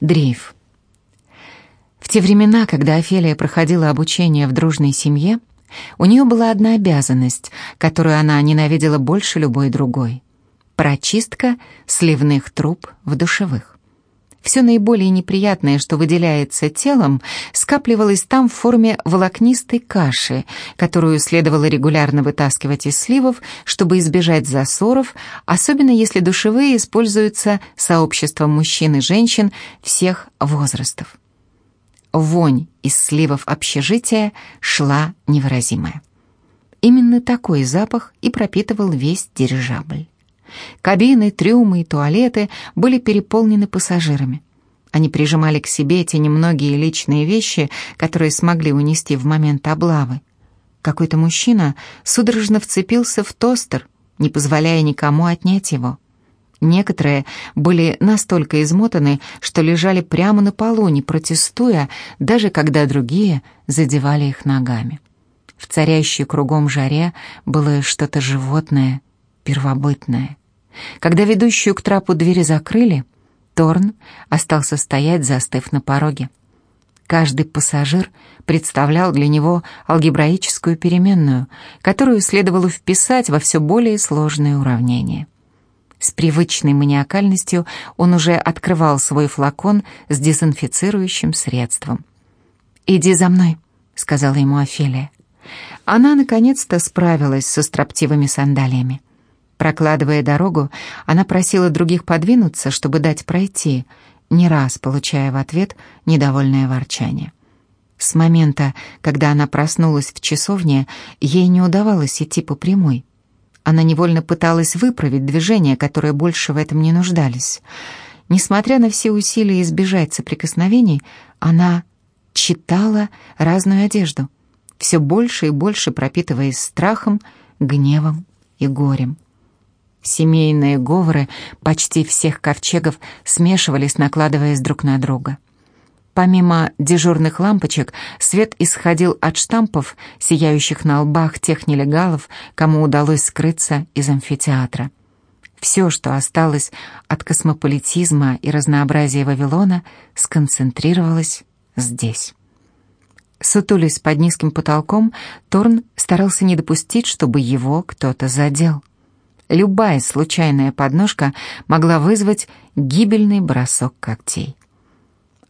Дрейф. В те времена, когда Офелия проходила обучение в дружной семье, у нее была одна обязанность, которую она ненавидела больше любой другой — прочистка сливных труб в душевых. Все наиболее неприятное, что выделяется телом, скапливалось там в форме волокнистой каши, которую следовало регулярно вытаскивать из сливов, чтобы избежать засоров, особенно если душевые используются сообществом мужчин и женщин всех возрастов. Вонь из сливов общежития шла невыразимая. Именно такой запах и пропитывал весь дирижабль. Кабины, трюмы и туалеты были переполнены пассажирами. Они прижимали к себе эти немногие личные вещи, которые смогли унести в момент облавы. Какой-то мужчина судорожно вцепился в тостер, не позволяя никому отнять его. Некоторые были настолько измотаны, что лежали прямо на полу, не протестуя, даже когда другие задевали их ногами. В царящей кругом жаре было что-то животное, первобытное. Когда ведущую к трапу двери закрыли, Торн остался стоять, застыв на пороге. Каждый пассажир представлял для него алгебраическую переменную, которую следовало вписать во все более сложные уравнения. С привычной маниакальностью он уже открывал свой флакон с дезинфицирующим средством. «Иди за мной», — сказала ему Офелия. Она наконец-то справилась со строптивыми сандалиями. Прокладывая дорогу, она просила других подвинуться, чтобы дать пройти, не раз получая в ответ недовольное ворчание. С момента, когда она проснулась в часовне, ей не удавалось идти по прямой. Она невольно пыталась выправить движения, которые больше в этом не нуждались. Несмотря на все усилия избежать соприкосновений, она читала разную одежду, все больше и больше пропитываясь страхом, гневом и горем. Семейные говоры почти всех ковчегов смешивались, накладываясь друг на друга. Помимо дежурных лампочек, свет исходил от штампов, сияющих на лбах тех нелегалов, кому удалось скрыться из амфитеатра. Все, что осталось от космополитизма и разнообразия Вавилона, сконцентрировалось здесь. Сутулясь под низким потолком, Торн старался не допустить, чтобы его кто-то задел. Любая случайная подножка могла вызвать гибельный бросок когтей.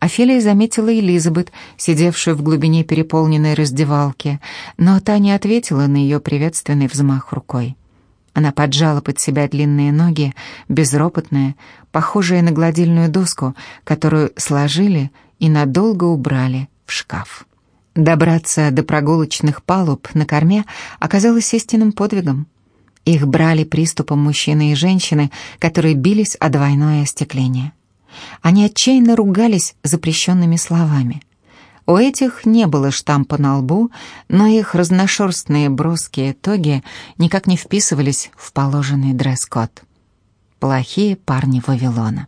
Офелия заметила Элизабет, сидевшую в глубине переполненной раздевалки, но та не ответила на ее приветственный взмах рукой. Она поджала под себя длинные ноги, безропотная, похожая на гладильную доску, которую сложили и надолго убрали в шкаф. Добраться до прогулочных палуб на корме оказалось истинным подвигом. Их брали приступом мужчины и женщины, которые бились о двойное остекление. Они отчаянно ругались запрещенными словами. У этих не было штампа на лбу, но их разношерстные броские тоги никак не вписывались в положенный дресс-код. Плохие парни Вавилона.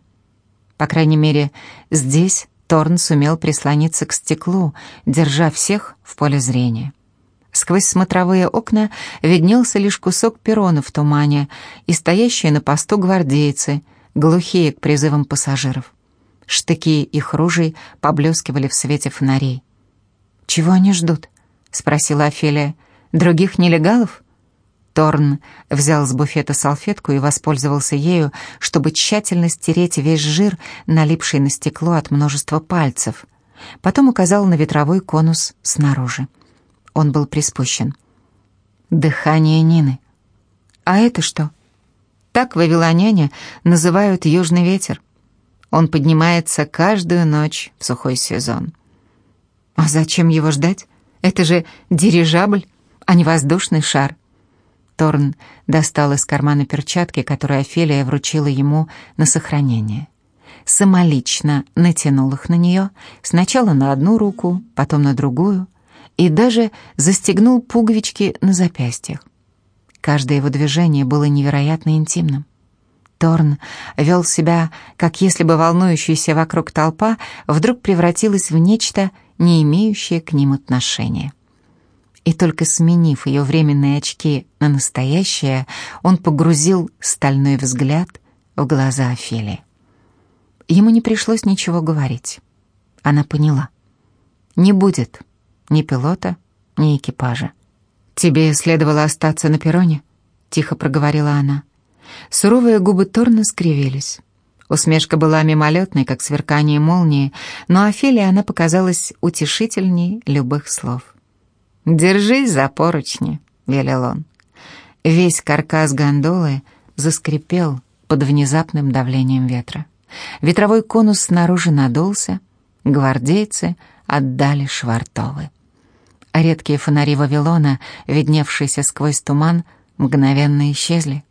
По крайней мере, здесь Торн сумел прислониться к стеклу, держа всех в поле зрения. Сквозь смотровые окна виднелся лишь кусок перрона в тумане и стоящие на посту гвардейцы, глухие к призывам пассажиров. Штыки их ружей поблескивали в свете фонарей. «Чего они ждут?» — спросила Офелия. «Других нелегалов?» Торн взял с буфета салфетку и воспользовался ею, чтобы тщательно стереть весь жир, налипший на стекло от множества пальцев. Потом указал на ветровой конус снаружи он был приспущен. Дыхание Нины. А это что? Так вавилоняне называют южный ветер. Он поднимается каждую ночь в сухой сезон. А зачем его ждать? Это же дирижабль, а не воздушный шар. Торн достал из кармана перчатки, которые Офелия вручила ему на сохранение. Самолично натянул их на нее, сначала на одну руку, потом на другую, и даже застегнул пуговички на запястьях. Каждое его движение было невероятно интимным. Торн вел себя, как если бы волнующаяся вокруг толпа вдруг превратилась в нечто, не имеющее к ним отношения. И только сменив ее временные очки на настоящее, он погрузил стальной взгляд в глаза Офелии. ему не пришлось ничего говорить. Она поняла. Не будет ни пилота, ни экипажа. «Тебе следовало остаться на перроне», — тихо проговорила она. Суровые губы Торна скривились. Усмешка была мимолетной, как сверкание молнии, но Офелии она показалась утешительней любых слов. «Держись за поручни», — велел он. Весь каркас гондолы заскрипел под внезапным давлением ветра. Ветровой конус снаружи надулся, гвардейцы отдали швартовы. Редкие фонари Вавилона, видневшиеся сквозь туман, мгновенно исчезли.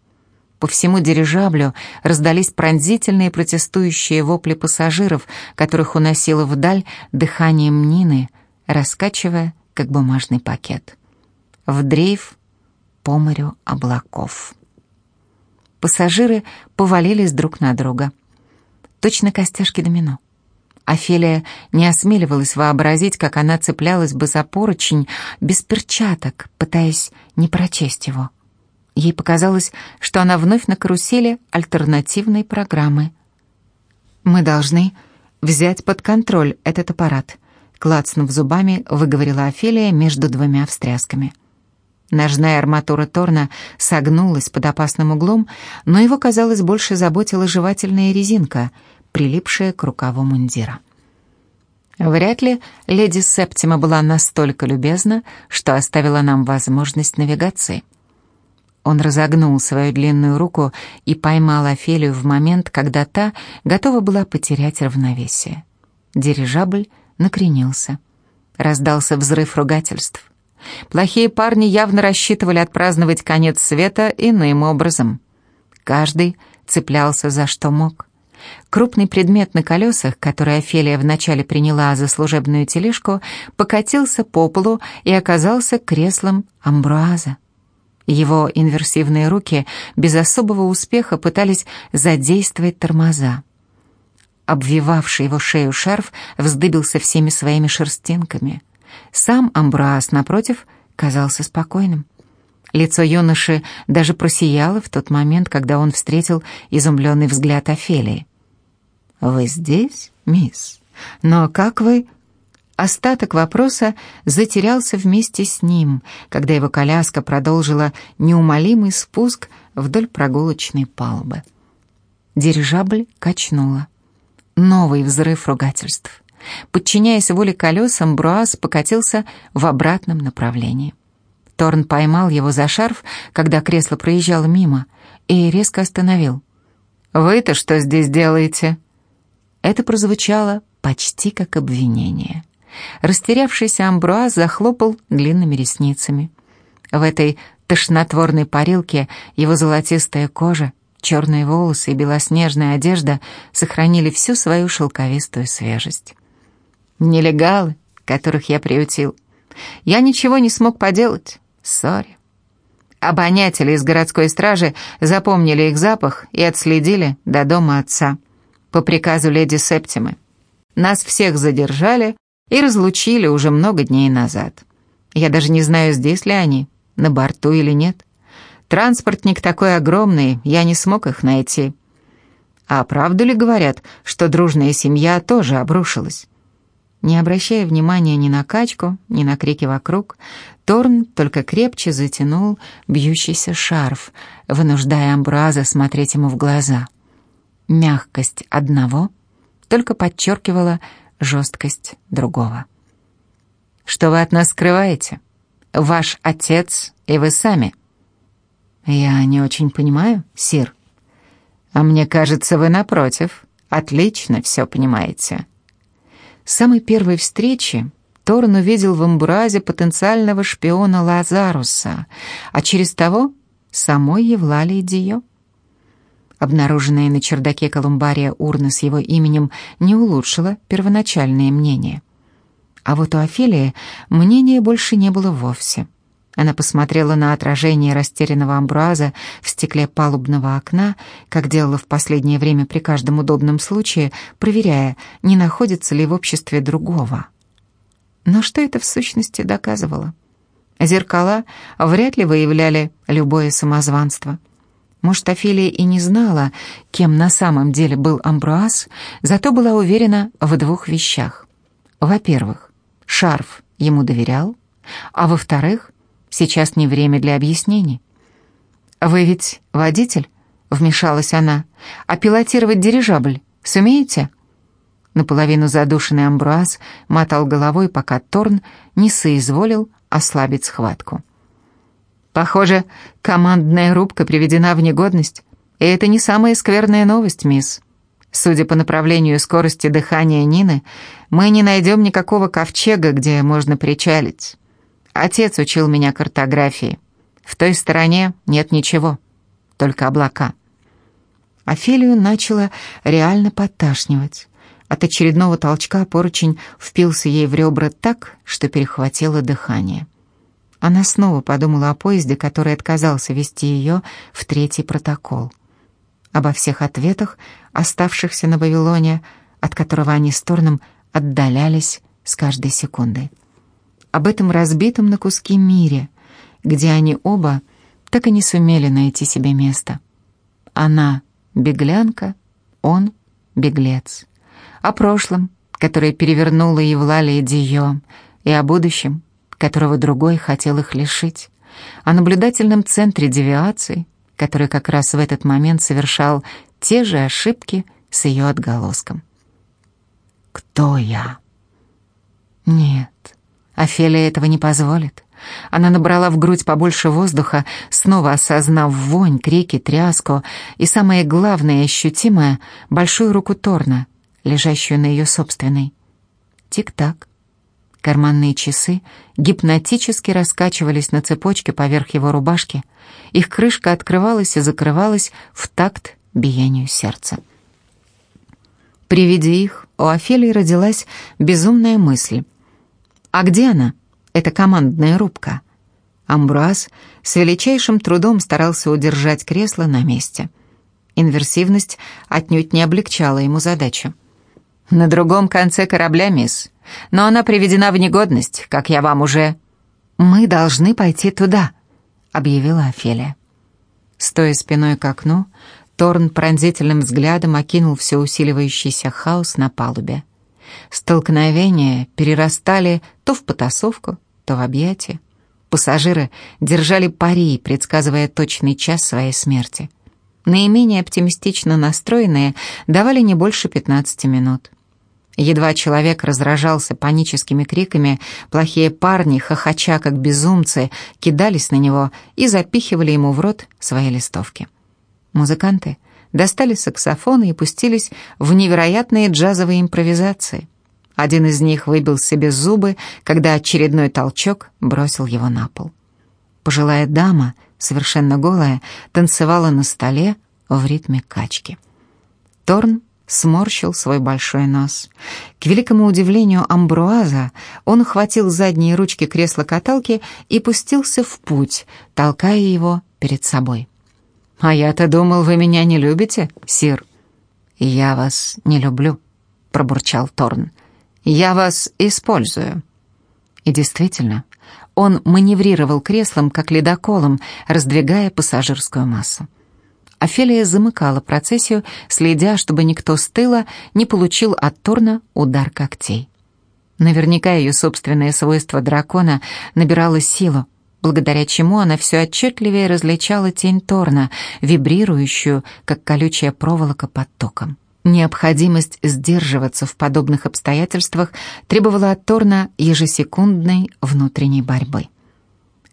По всему дирижаблю раздались пронзительные протестующие вопли пассажиров, которых уносило вдаль дыханием Нины, раскачивая, как бумажный пакет. В дрейф по морю облаков. Пассажиры повалились друг на друга. Точно костяшки домино. Офелия не осмеливалась вообразить, как она цеплялась бы за поручень без перчаток, пытаясь не прочесть его. Ей показалось, что она вновь на карусели альтернативной программы. «Мы должны взять под контроль этот аппарат», клацнув зубами, выговорила Офелия между двумя встрясками. Ножная арматура Торна согнулась под опасным углом, но его, казалось, больше заботила жевательная резинка, прилипшая к рукаву мундира. Вряд ли леди Септима была настолько любезна, что оставила нам возможность навигации. Он разогнул свою длинную руку и поймал Офелию в момент, когда та готова была потерять равновесие. Дирижабль накренился. Раздался взрыв ругательств. Плохие парни явно рассчитывали отпраздновать конец света иным образом. Каждый цеплялся за что мог. Крупный предмет на колесах, который Офелия вначале приняла за служебную тележку, покатился по полу и оказался креслом Амбруаза. Его инверсивные руки без особого успеха пытались задействовать тормоза. Обвивавший его шею шарф вздыбился всеми своими шерстинками. Сам Амбруаз, напротив, казался спокойным. Лицо юноши даже просияло в тот момент, когда он встретил изумленный взгляд Офелии. «Вы здесь, мисс? Но как вы...» Остаток вопроса затерялся вместе с ним, когда его коляска продолжила неумолимый спуск вдоль прогулочной палубы. Дирижабль качнула. Новый взрыв ругательств. Подчиняясь воле колесам, Бруаз покатился в обратном направлении. Торн поймал его за шарф, когда кресло проезжало мимо, и резко остановил. «Вы-то что здесь делаете?» Это прозвучало почти как обвинение. Растерявшийся Амбруаз захлопал длинными ресницами. В этой тошнотворной парилке его золотистая кожа, черные волосы и белоснежная одежда сохранили всю свою шелковистую свежесть. Нелегалы, которых я приютил. Я ничего не смог поделать. Сори. Обонятели из городской стражи запомнили их запах и отследили до дома отца по приказу леди Септимы. Нас всех задержали и разлучили уже много дней назад. Я даже не знаю, здесь ли они, на борту или нет. Транспортник такой огромный, я не смог их найти. А правду ли говорят, что дружная семья тоже обрушилась? Не обращая внимания ни на качку, ни на крики вокруг, Торн только крепче затянул бьющийся шарф, вынуждая Амбраза смотреть ему в глаза. Мягкость одного только подчеркивала жесткость другого. «Что вы от нас скрываете? Ваш отец и вы сами?» «Я не очень понимаю, сир». «А мне кажется, вы, напротив, отлично все понимаете». С самой первой встречи Торн увидел в амбуразе потенциального шпиона Лазаруса, а через того — самой Евлалии Дио. Обнаруженная на чердаке колумбария урна с его именем не улучшила первоначальное мнение. А вот у Офелии мнения больше не было вовсе. Она посмотрела на отражение растерянного амбруаза в стекле палубного окна, как делала в последнее время при каждом удобном случае, проверяя, не находится ли в обществе другого. Но что это в сущности доказывало? Зеркала вряд ли выявляли любое самозванство — Может, Офелия и не знала, кем на самом деле был Амбруаз, зато была уверена в двух вещах. Во-первых, шарф ему доверял, а во-вторых, сейчас не время для объяснений. «Вы ведь водитель?» — вмешалась она. «А пилотировать дирижабль сумеете?» Наполовину задушенный Амбруаз мотал головой, пока Торн не соизволил ослабить схватку. «Похоже, командная рубка приведена в негодность, и это не самая скверная новость, мисс. Судя по направлению скорости дыхания Нины, мы не найдем никакого ковчега, где можно причалить. Отец учил меня картографии. В той стороне нет ничего, только облака». Офелию начало реально подташнивать. От очередного толчка поручень впился ей в ребра так, что перехватило дыхание. Она снова подумала о поезде, который отказался вести ее в третий протокол. Обо всех ответах, оставшихся на Вавилоне, от которого они с Торном отдалялись с каждой секундой. Об этом разбитом на куски мире, где они оба так и не сумели найти себе место. Она — беглянка, он — беглец о прошлом, которое перевернуло Евлалия Дио, и о будущем, которого другой хотел их лишить, о наблюдательном центре девиации, который как раз в этот момент совершал те же ошибки с ее отголоском. «Кто я?» «Нет, Офелия этого не позволит». Она набрала в грудь побольше воздуха, снова осознав вонь, крики, тряску и, самое главное ощутимое, большую руку Торна, лежащую на ее собственной. Тик-так. Карманные часы гипнотически раскачивались на цепочке поверх его рубашки. Их крышка открывалась и закрывалась в такт биению сердца. При виде их у Офелии родилась безумная мысль. «А где она, эта командная рубка?» Амбруаз с величайшим трудом старался удержать кресло на месте. Инверсивность отнюдь не облегчала ему задачу. «На другом конце корабля, мисс. Но она приведена в негодность, как я вам уже...» «Мы должны пойти туда», — объявила Офелия. Стоя спиной к окну, Торн пронзительным взглядом окинул все усиливающийся хаос на палубе. Столкновения перерастали то в потасовку, то в объятия. Пассажиры держали пари, предсказывая точный час своей смерти. Наименее оптимистично настроенные давали не больше 15 минут. Едва человек разражался паническими криками, плохие парни, хохоча как безумцы, кидались на него и запихивали ему в рот свои листовки. Музыканты достали саксофоны и пустились в невероятные джазовые импровизации. Один из них выбил себе зубы, когда очередной толчок бросил его на пол. Пожилая дама, совершенно голая, танцевала на столе в ритме качки. Торн сморщил свой большой нос. К великому удивлению Амбруаза он хватил задние ручки кресла-каталки и пустился в путь, толкая его перед собой. «А я-то думал, вы меня не любите, сир?» «Я вас не люблю», — пробурчал Торн. «Я вас использую». И действительно, он маневрировал креслом, как ледоколом, раздвигая пассажирскую массу. Офелия замыкала процессию, следя, чтобы никто с тыла не получил от Торна удар когтей. Наверняка ее собственное свойство дракона набирало силу, благодаря чему она все отчетливее различала тень Торна, вибрирующую, как колючая проволока под током. Необходимость сдерживаться в подобных обстоятельствах требовала от Торна ежесекундной внутренней борьбы.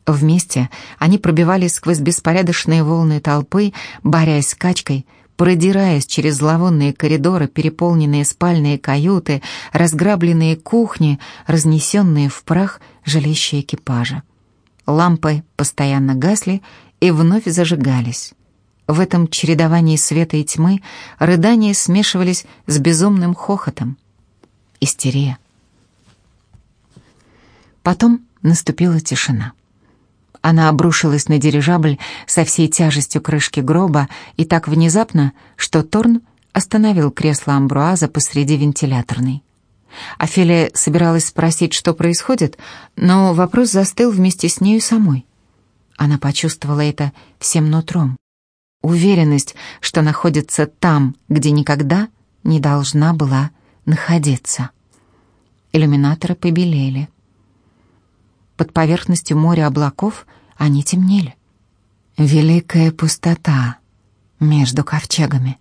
Вместе они пробивались сквозь беспорядочные волны толпы, борясь с качкой, продираясь через зловонные коридоры, переполненные спальные каюты, разграбленные кухни, разнесенные в прах жилища экипажа. Лампы постоянно гасли и вновь зажигались. В этом чередовании света и тьмы рыдания смешивались с безумным хохотом. Истерия. Потом наступила тишина. Она обрушилась на дирижабль со всей тяжестью крышки гроба и так внезапно, что Торн остановил кресло Амбруаза посреди вентиляторной. Офелия собиралась спросить, что происходит, но вопрос застыл вместе с нею самой. Она почувствовала это всем нутром. уверенность, что находится там, где никогда не должна была находиться. Иллюминаторы побелели. Под поверхностью моря облаков они темнели. Великая пустота между ковчегами.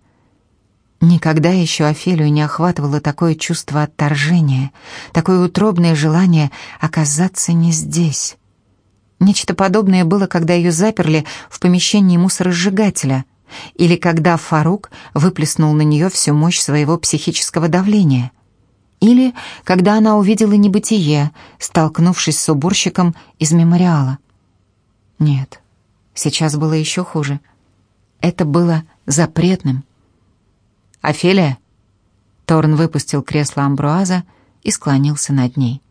Никогда еще Офелию не охватывало такое чувство отторжения, такое утробное желание оказаться не здесь. Нечто подобное было, когда ее заперли в помещении мусоросжигателя, или когда Фарук выплеснул на нее всю мощь своего психического давления, или когда она увидела небытие, столкнувшись с уборщиком из мемориала. Нет, сейчас было еще хуже. Это было запретным, «Офелия?» Торн выпустил кресло Амбруаза и склонился над ней.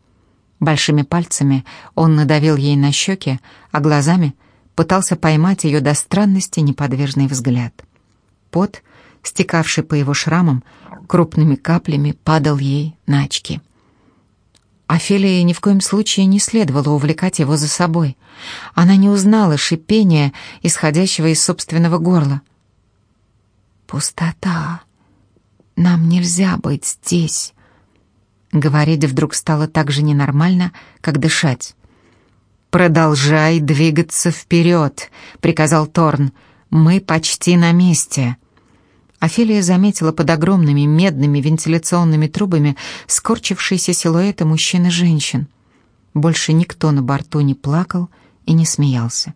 Большими пальцами он надавил ей на щеки, а глазами пытался поймать ее до странности неподвижный взгляд. Пот, стекавший по его шрамам, крупными каплями падал ей на очки. Офелии ни в коем случае не следовало увлекать его за собой. Она не узнала шипения, исходящего из собственного горла. «Пустота!» Нам нельзя быть здесь. Говорить вдруг стало так же ненормально, как дышать. «Продолжай двигаться вперед», — приказал Торн. «Мы почти на месте». Офелия заметила под огромными медными вентиляционными трубами скорчившиеся силуэты мужчин и женщин. Больше никто на борту не плакал и не смеялся.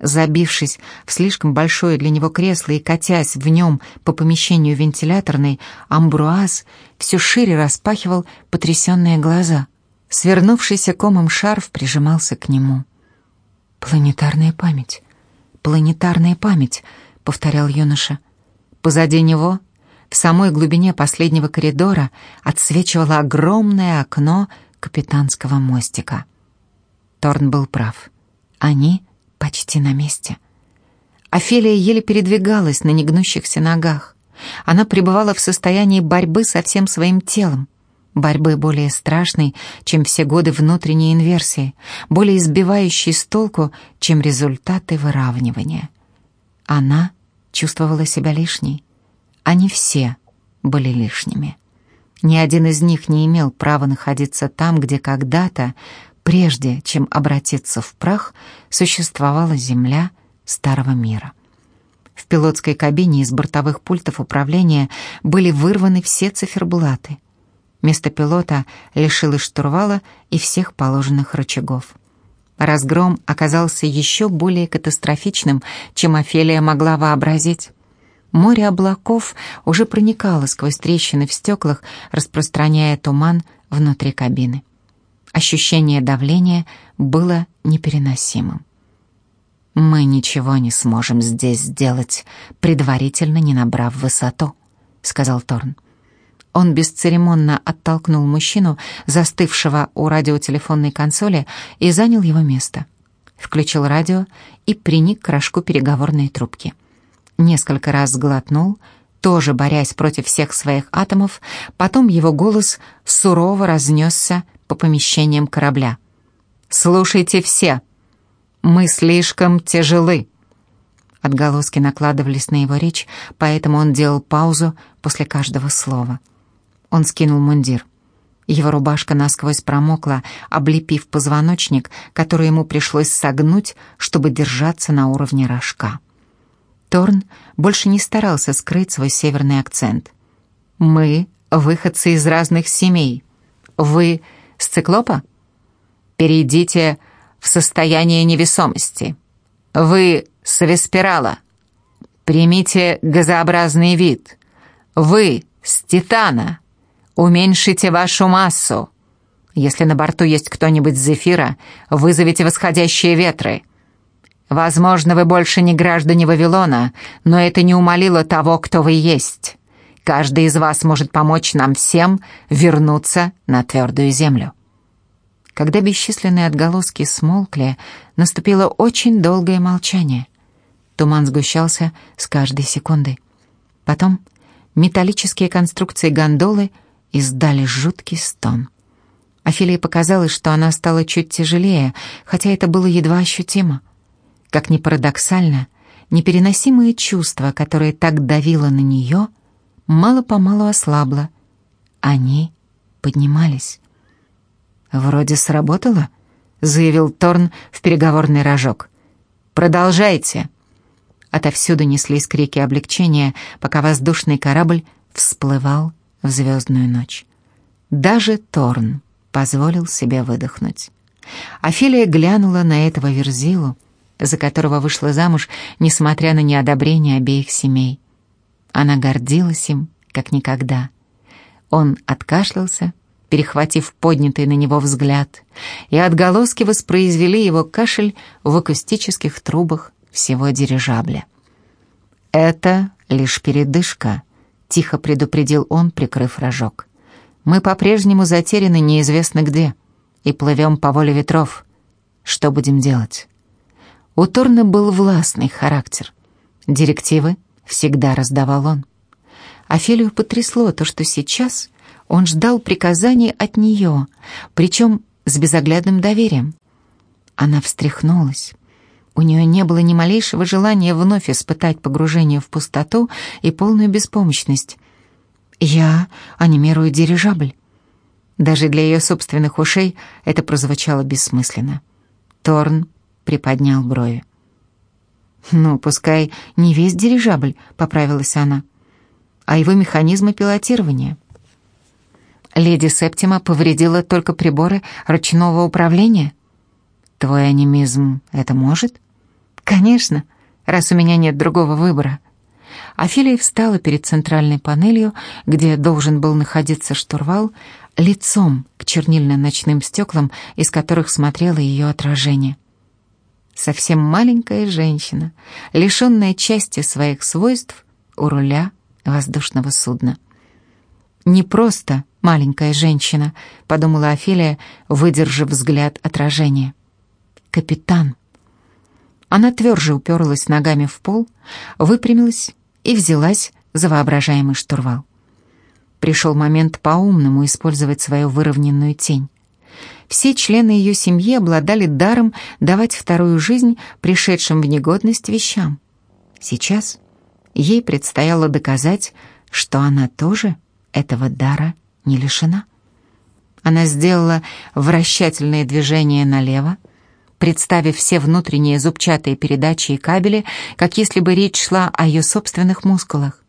Забившись в слишком большое для него кресло и катясь в нем по помещению вентиляторной, Амбруаз все шире распахивал потрясенные глаза. Свернувшийся комом шарф прижимался к нему. «Планетарная память, планетарная память», — повторял юноша. Позади него, в самой глубине последнего коридора, отсвечивало огромное окно капитанского мостика. Торн был прав. Они — почти на месте. Офелия еле передвигалась на негнущихся ногах. Она пребывала в состоянии борьбы со всем своим телом. Борьбы более страшной, чем все годы внутренней инверсии, более избивающей с толку, чем результаты выравнивания. Она чувствовала себя лишней. Они все были лишними. Ни один из них не имел права находиться там, где когда-то прежде чем обратиться в прах, существовала Земля Старого мира. В пилотской кабине из бортовых пультов управления были вырваны все циферблаты. Место пилота лишилось штурвала и всех положенных рычагов. Разгром оказался еще более катастрофичным, чем Офелия могла вообразить. Море облаков уже проникало сквозь трещины в стеклах, распространяя туман внутри кабины. Ощущение давления было непереносимым. «Мы ничего не сможем здесь сделать, предварительно не набрав высоту», — сказал Торн. Он бесцеремонно оттолкнул мужчину, застывшего у радиотелефонной консоли, и занял его место. Включил радио и приник к рожку переговорной трубки. Несколько раз сглотнул, тоже борясь против всех своих атомов, потом его голос сурово разнесся по помещениям корабля. «Слушайте все! Мы слишком тяжелы!» Отголоски накладывались на его речь, поэтому он делал паузу после каждого слова. Он скинул мундир. Его рубашка насквозь промокла, облепив позвоночник, который ему пришлось согнуть, чтобы держаться на уровне рожка. Торн больше не старался скрыть свой северный акцент. «Мы — выходцы из разных семей. Вы с циклопа? Перейдите в состояние невесомости. Вы с веспирала. Примите газообразный вид. Вы с титана. Уменьшите вашу массу. Если на борту есть кто-нибудь с зефира, вызовите восходящие ветры. Возможно, вы больше не граждане Вавилона, но это не умолило того, кто вы есть. Каждый из вас может помочь нам всем вернуться на твердую землю. Когда бесчисленные отголоски смолкли, наступило очень долгое молчание. Туман сгущался с каждой секундой. Потом металлические конструкции гондолы издали жуткий стон. Афилии показалось, что она стала чуть тяжелее, хотя это было едва ощутимо. Как ни парадоксально, непереносимое чувство, которое так давило на нее, мало-помалу ослабло. Они поднимались. «Вроде сработало», — заявил Торн в переговорный рожок. «Продолжайте». Отовсюду неслись крики облегчения, пока воздушный корабль всплывал в звездную ночь. Даже Торн позволил себе выдохнуть. Офелия глянула на этого Верзилу, за которого вышла замуж, несмотря на неодобрение обеих семей. Она гордилась им, как никогда. Он откашлялся, перехватив поднятый на него взгляд, и отголоски воспроизвели его кашель в акустических трубах всего дирижабля. «Это лишь передышка», — тихо предупредил он, прикрыв рожок. «Мы по-прежнему затеряны неизвестно где и плывем по воле ветров. Что будем делать?» У Торна был властный характер. Директивы всегда раздавал он. Офелию потрясло то, что сейчас он ждал приказаний от нее, причем с безоглядным доверием. Она встряхнулась. У нее не было ни малейшего желания вновь испытать погружение в пустоту и полную беспомощность. «Я анимирую дирижабль». Даже для ее собственных ушей это прозвучало бессмысленно. Торн приподнял брови. «Ну, пускай не весь дирижабль», — поправилась она, «а его механизмы пилотирования». Леди Септима повредила только приборы ручного управления. Твой анимизм это может? Конечно, раз у меня нет другого выбора. Афилия встала перед центральной панелью, где должен был находиться штурвал, лицом к чернильно-ночным стеклам, из которых смотрело ее отражение совсем маленькая женщина, лишенная части своих свойств у руля воздушного судна. «Не просто маленькая женщина», — подумала Офелия, выдержав взгляд отражения. «Капитан». Она тверже уперлась ногами в пол, выпрямилась и взялась за воображаемый штурвал. Пришел момент по-умному использовать свою выровненную тень. Все члены ее семьи обладали даром давать вторую жизнь пришедшим в негодность вещам. Сейчас ей предстояло доказать, что она тоже этого дара не лишена. Она сделала вращательные движения налево, представив все внутренние зубчатые передачи и кабели, как если бы речь шла о ее собственных мускулах.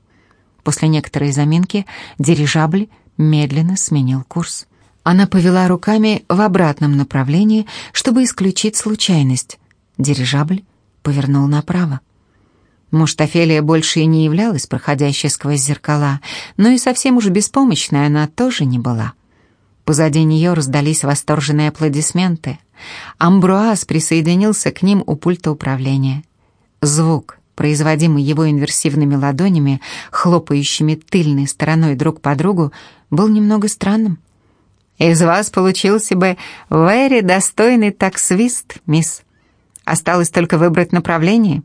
После некоторой заминки дирижабль медленно сменил курс. Она повела руками в обратном направлении, чтобы исключить случайность. Дирижабль повернул направо. Может, Офелия больше и не являлась проходящей сквозь зеркала, но и совсем уж беспомощной она тоже не была. Позади нее раздались восторженные аплодисменты. Амбруаз присоединился к ним у пульта управления. Звук, производимый его инверсивными ладонями, хлопающими тыльной стороной друг по другу, был немного странным. Из вас получился бы very достойный таксвист, мисс. Осталось только выбрать направление.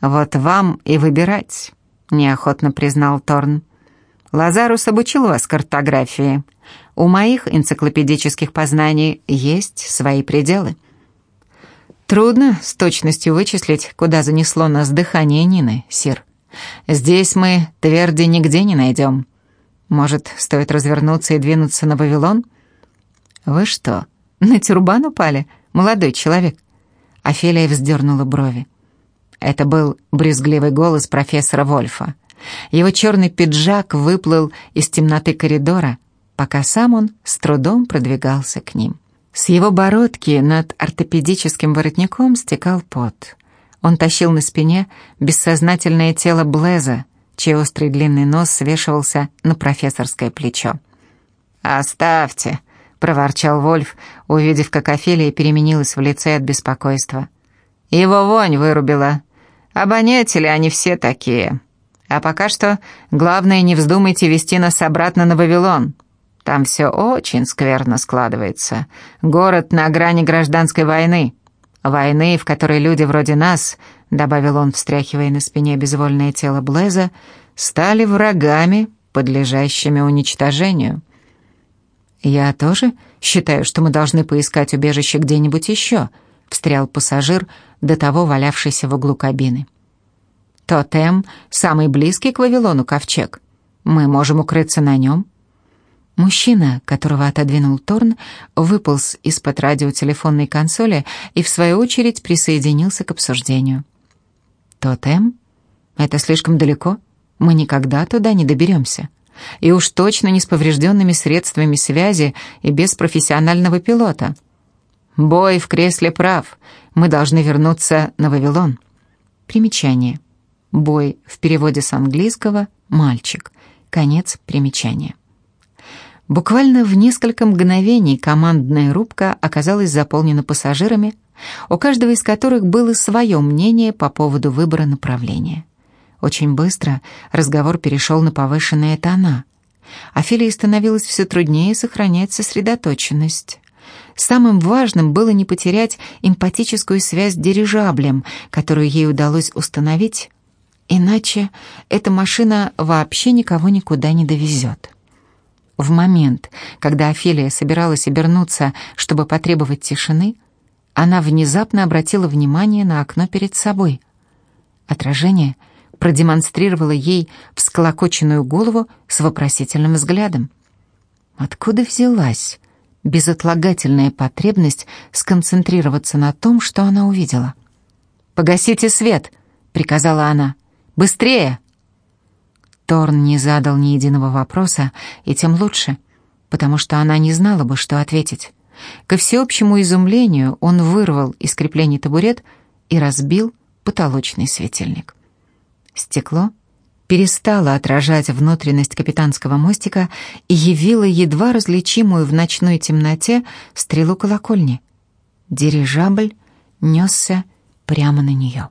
Вот вам и выбирать, неохотно признал Торн. Лазарус обучил вас картографии. У моих энциклопедических познаний есть свои пределы. Трудно с точностью вычислить, куда занесло нас дыхание Нины, сир. Здесь мы тверди нигде не найдем. Может, стоит развернуться и двинуться на Вавилон? Вы что, на тюрбан упали, молодой человек? Офелия вздернула брови. Это был брезгливый голос профессора Вольфа. Его черный пиджак выплыл из темноты коридора, пока сам он с трудом продвигался к ним. С его бородки над ортопедическим воротником стекал пот. Он тащил на спине бессознательное тело Блеза, чей острый длинный нос свешивался на профессорское плечо. «Оставьте», — проворчал Вольф, увидев, как Офелия переменилась в лице от беспокойства. «Его вонь вырубила. Обонятели они все такие. А пока что главное не вздумайте вести нас обратно на Вавилон. Там все очень скверно складывается. Город на грани гражданской войны. Войны, в которой люди вроде нас добавил он, встряхивая на спине безвольное тело Блеза, стали врагами, подлежащими уничтожению. «Я тоже считаю, что мы должны поискать убежище где-нибудь еще», — встрял пассажир, до того валявшийся в углу кабины. Тотем — самый близкий к Вавилону ковчег. Мы можем укрыться на нем». Мужчина, которого отодвинул Торн, выполз из-под радиотелефонной консоли и, в свою очередь, присоединился к обсуждению. «Тотем? Это слишком далеко. Мы никогда туда не доберемся. И уж точно не с поврежденными средствами связи и без профессионального пилота. Бой в кресле прав. Мы должны вернуться на Вавилон». Примечание. Бой в переводе с английского «мальчик». Конец примечания. Буквально в несколько мгновений командная рубка оказалась заполнена пассажирами, у каждого из которых было свое мнение по поводу выбора направления. Очень быстро разговор перешел на повышенные тона. Офелии становилось все труднее сохранять сосредоточенность. Самым важным было не потерять эмпатическую связь с дирижаблем, которую ей удалось установить, иначе эта машина вообще никого никуда не довезет. В момент, когда Офелия собиралась обернуться, чтобы потребовать тишины, она внезапно обратила внимание на окно перед собой. Отражение продемонстрировало ей всколокоченную голову с вопросительным взглядом. Откуда взялась безотлагательная потребность сконцентрироваться на том, что она увидела? «Погасите свет!» — приказала она. «Быстрее!» Торн не задал ни единого вопроса, и тем лучше, потому что она не знала бы, что ответить. Ко всеобщему изумлению он вырвал из креплений табурет и разбил потолочный светильник. Стекло перестало отражать внутренность капитанского мостика и явило едва различимую в ночной темноте стрелу колокольни. Дирижабль несся прямо на нее.